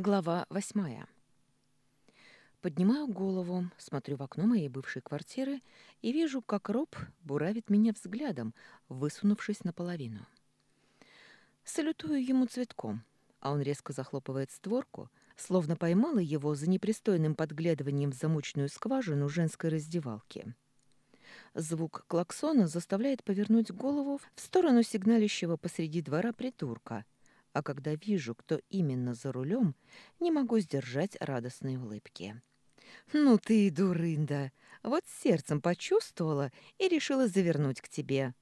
Глава восьмая. Поднимаю голову, смотрю в окно моей бывшей квартиры и вижу, как Роб буравит меня взглядом, высунувшись наполовину. Салютую ему цветком, а он резко захлопывает створку, словно поймала его за непристойным подглядыванием в замочную скважину женской раздевалки. Звук клаксона заставляет повернуть голову в сторону сигналищего посреди двора придурка — а когда вижу, кто именно за рулем, не могу сдержать радостной улыбки. «Ну ты и дурында! Вот сердцем почувствовала и решила завернуть к тебе!»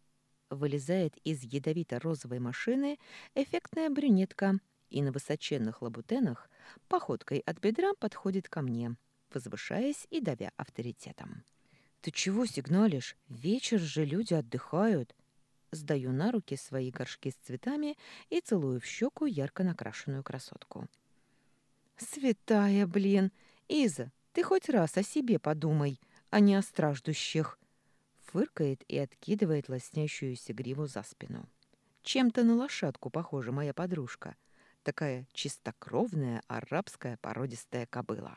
Вылезает из ядовито-розовой машины эффектная брюнетка и на высоченных лабутенах походкой от бедра подходит ко мне, возвышаясь и давя авторитетом. «Ты чего сигналишь? Вечер же люди отдыхают!» Сдаю на руки свои горшки с цветами и целую в щеку ярко накрашенную красотку. «Святая, блин! Иза, ты хоть раз о себе подумай, а не о страждущих!» Фыркает и откидывает лоснящуюся гриву за спину. Чем-то на лошадку похожа моя подружка. Такая чистокровная арабская породистая кобыла.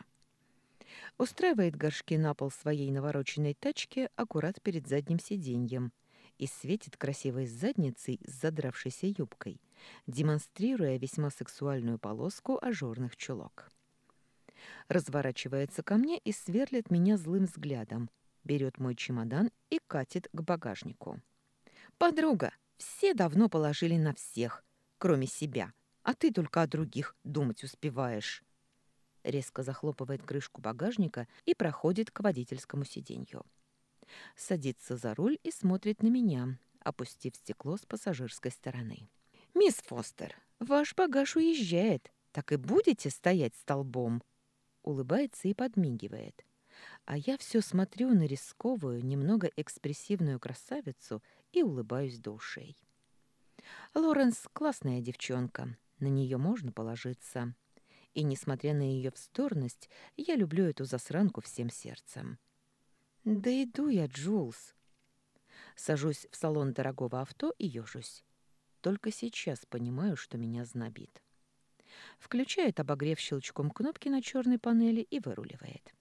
Устраивает горшки на пол своей навороченной тачки аккурат перед задним сиденьем – и светит красивой задницей с задравшейся юбкой, демонстрируя весьма сексуальную полоску ажурных чулок. Разворачивается ко мне и сверлит меня злым взглядом, берет мой чемодан и катит к багажнику. «Подруга, все давно положили на всех, кроме себя, а ты только о других думать успеваешь» резко захлопывает крышку багажника и проходит к водительскому сиденью садится за руль и смотрит на меня, опустив стекло с пассажирской стороны. «Мисс Фостер, ваш багаж уезжает. Так и будете стоять столбом?» Улыбается и подмигивает. А я все смотрю на рисковую, немного экспрессивную красавицу и улыбаюсь до ушей. Лоренс — классная девчонка, на нее можно положиться. И, несмотря на ее вздорность, я люблю эту засранку всем сердцем. «Да иду я, Джулс». Сажусь в салон дорогого авто и ежусь. Только сейчас понимаю, что меня знобит. Включает обогрев щелчком кнопки на черной панели и выруливает.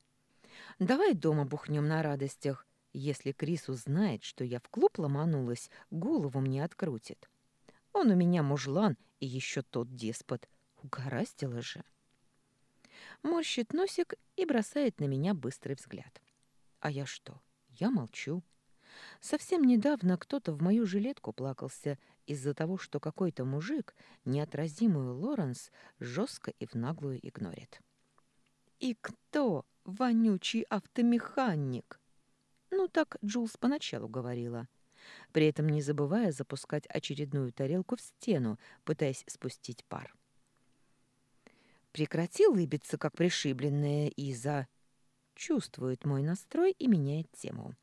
«Давай дома бухнем на радостях. Если Крис узнает, что я в клуб ломанулась, голову мне открутит. Он у меня мужлан и еще тот деспот. Угораздило же». Морщит носик и бросает на меня быстрый взгляд. А я что? Я молчу. Совсем недавно кто-то в мою жилетку плакался из-за того, что какой-то мужик неотразимую Лоренс жестко и в наглую игнорит. «И кто? Вонючий автомеханик!» Ну, так Джулс поначалу говорила, при этом не забывая запускать очередную тарелку в стену, пытаясь спустить пар. Прекрати лыбиться, как пришибленная Иза чувствует мой настрой и меняет тему.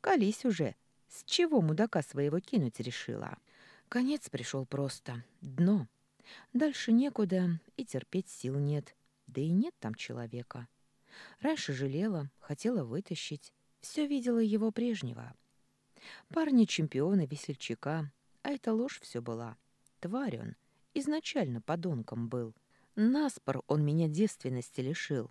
«Колись уже! С чего мудака своего кинуть решила?» Конец пришел просто. Дно. Дальше некуда, и терпеть сил нет. Да и нет там человека. Раньше жалела, хотела вытащить. Все видела его прежнего. Парня-чемпиона весельчака, а это ложь все была. Тварь он. Изначально подонком был. Наспор он меня девственности лишил.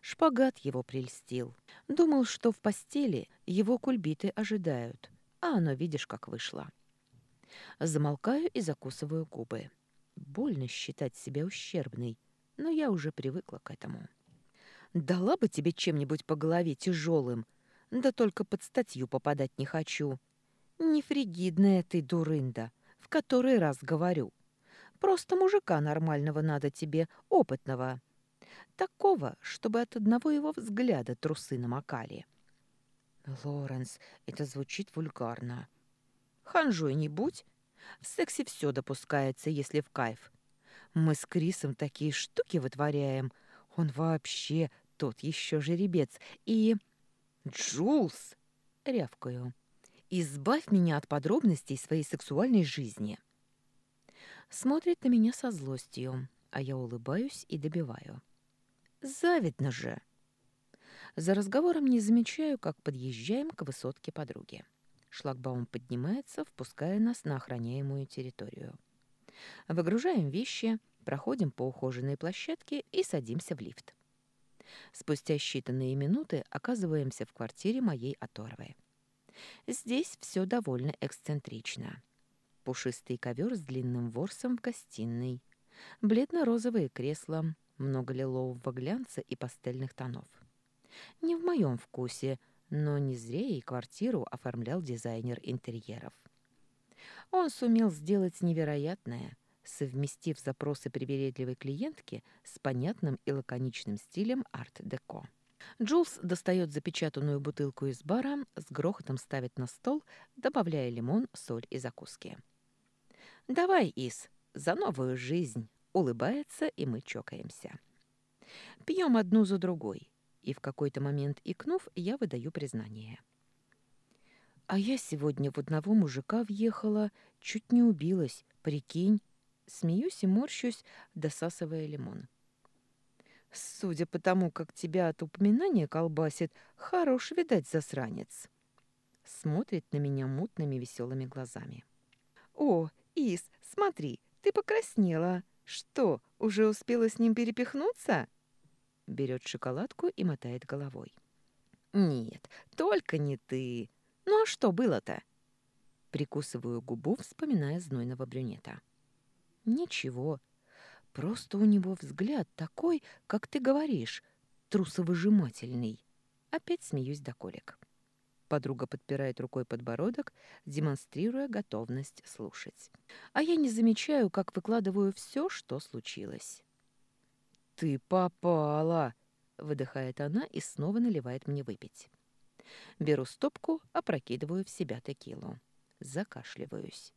Шпагат его прельстил. Думал, что в постели его кульбиты ожидают, а оно, видишь, как вышло. Замолкаю и закусываю губы. Больно считать себя ущербной, но я уже привыкла к этому. Дала бы тебе чем-нибудь по голове тяжелым, да только под статью попадать не хочу. Не фригидная ты, дурында, в который раз говорю. Просто мужика нормального надо тебе, опытного. Такого, чтобы от одного его взгляда трусы намокали. Лоренс, это звучит вульгарно. Ханжой не будь. В сексе все допускается, если в кайф. Мы с Крисом такие штуки вытворяем. Он вообще тот еще жеребец. И... Джулс! Рявкаю. Избавь меня от подробностей своей сексуальной жизни. Смотрит на меня со злостью, а я улыбаюсь и добиваю. Завидно же. За разговором не замечаю, как подъезжаем к высотке подруги. Шлагбаум поднимается, впуская нас на охраняемую территорию. Выгружаем вещи, Проходим по ухоженной площадке и садимся в лифт. Спустя считанные минуты оказываемся в квартире моей оторвы. Здесь все довольно эксцентрично. Пушистый ковер с длинным ворсом в гостиной, бледно-розовые кресла, много лилового глянца и пастельных тонов. Не в моем вкусе, но не зря и квартиру оформлял дизайнер интерьеров. Он сумел сделать невероятное, совместив запросы привередливой клиентки с понятным и лаконичным стилем арт-деко. Джулс достает запечатанную бутылку из бара, с грохотом ставит на стол, добавляя лимон, соль и закуски. «Давай, Ис, за новую жизнь!» Улыбается, и мы чокаемся. Пьем одну за другой, и в какой-то момент, икнув, я выдаю признание. А я сегодня в одного мужика въехала, чуть не убилась, прикинь. Смеюсь и морщусь, досасывая лимон. Судя по тому, как тебя от упоминания колбасит, хорош, видать, засранец. Смотрит на меня мутными веселыми глазами. О, Ис, смотри, ты покраснела. Что, уже успела с ним перепихнуться? Берет шоколадку и мотает головой. Нет, только не ты. Ну а что было-то? Прикусываю губу, вспоминая знойного брюнета. Ничего, просто у него взгляд такой, как ты говоришь, трусовыжимательный. Опять смеюсь до колик. Подруга подпирает рукой подбородок, демонстрируя готовность слушать. А я не замечаю, как выкладываю все, что случилось. «Ты попала!» — выдыхает она и снова наливает мне выпить. Беру стопку, опрокидываю в себя текилу. Закашливаюсь.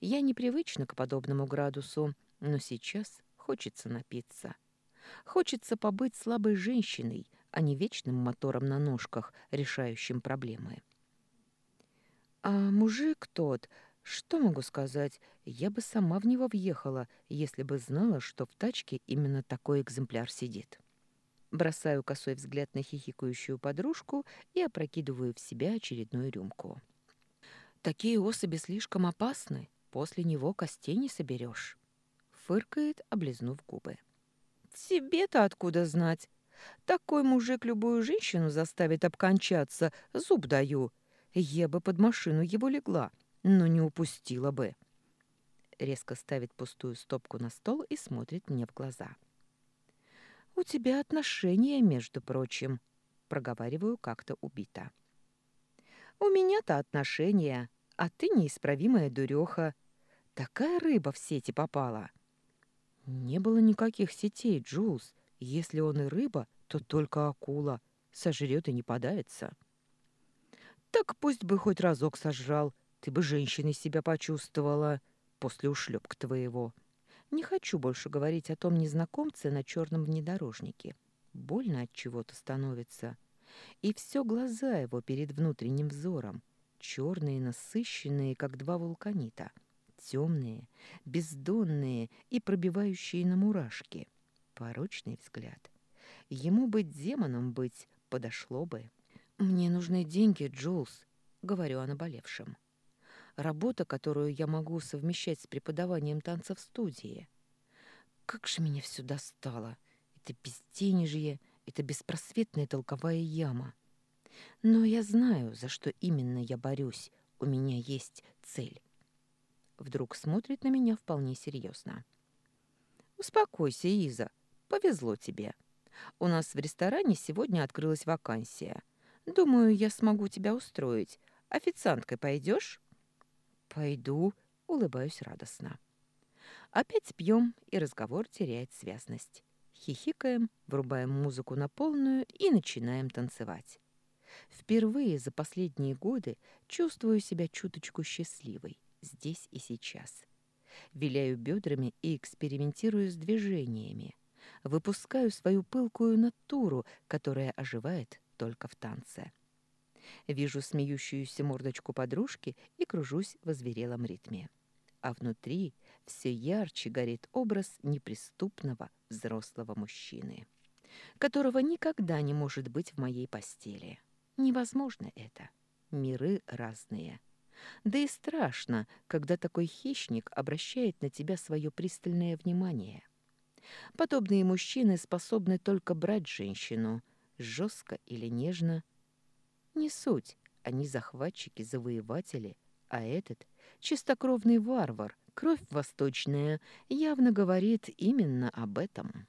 Я непривычна к подобному градусу, но сейчас хочется напиться. Хочется побыть слабой женщиной, а не вечным мотором на ножках, решающим проблемы. А мужик тот, что могу сказать, я бы сама в него въехала, если бы знала, что в тачке именно такой экземпляр сидит. Бросаю косой взгляд на хихикающую подружку и опрокидываю в себя очередную рюмку. Такие особи слишком опасны, после него костей не соберешь. Фыркает, облизнув губы. Тебе-то откуда знать? Такой мужик любую женщину заставит обкончаться, зуб даю. Я бы под машину его легла, но не упустила бы. Резко ставит пустую стопку на стол и смотрит мне в глаза. «У тебя отношения, между прочим», — проговариваю как-то убито. «У меня-то отношения, а ты неисправимая дуреха. Такая рыба в сети попала». «Не было никаких сетей, Джулс. Если он и рыба, то только акула. Сожрет и не подавится. Так пусть бы хоть разок сожрал. Ты бы женщиной себя почувствовала после ушлепка твоего. Не хочу больше говорить о том незнакомце на черном внедорожнике. Больно от чего-то становится. И все глаза его перед внутренним взором. Черные, насыщенные, как два вулканита. Темные, бездонные и пробивающие на мурашки. Порочный взгляд. Ему быть демоном быть подошло бы. «Мне нужны деньги, Джулс», — говорю о наболевшем. «Работа, которую я могу совмещать с преподаванием танца в студии. Как же меня все достало! Это безденежье, это беспросветная толковая яма. Но я знаю, за что именно я борюсь. У меня есть цель». Вдруг смотрит на меня вполне серьезно. «Успокойся, Иза. Повезло тебе. У нас в ресторане сегодня открылась вакансия. Думаю, я смогу тебя устроить. Официанткой пойдешь? Пойду, улыбаюсь радостно. Опять пьем, и разговор теряет связность. Хихикаем, врубаем музыку на полную и начинаем танцевать. Впервые за последние годы чувствую себя чуточку счастливой, здесь и сейчас. Виляю бедрами и экспериментирую с движениями. Выпускаю свою пылкую натуру, которая оживает только в танце. Вижу смеющуюся мордочку подружки и кружусь в озверелом ритме. А внутри все ярче горит образ неприступного взрослого мужчины, которого никогда не может быть в моей постели. Невозможно это. Миры разные. Да и страшно, когда такой хищник обращает на тебя свое пристальное внимание. Подобные мужчины способны только брать женщину, жестко или нежно. Не суть, они захватчики, завоеватели, а этот — чистокровный варвар, кровь восточная, явно говорит именно об этом.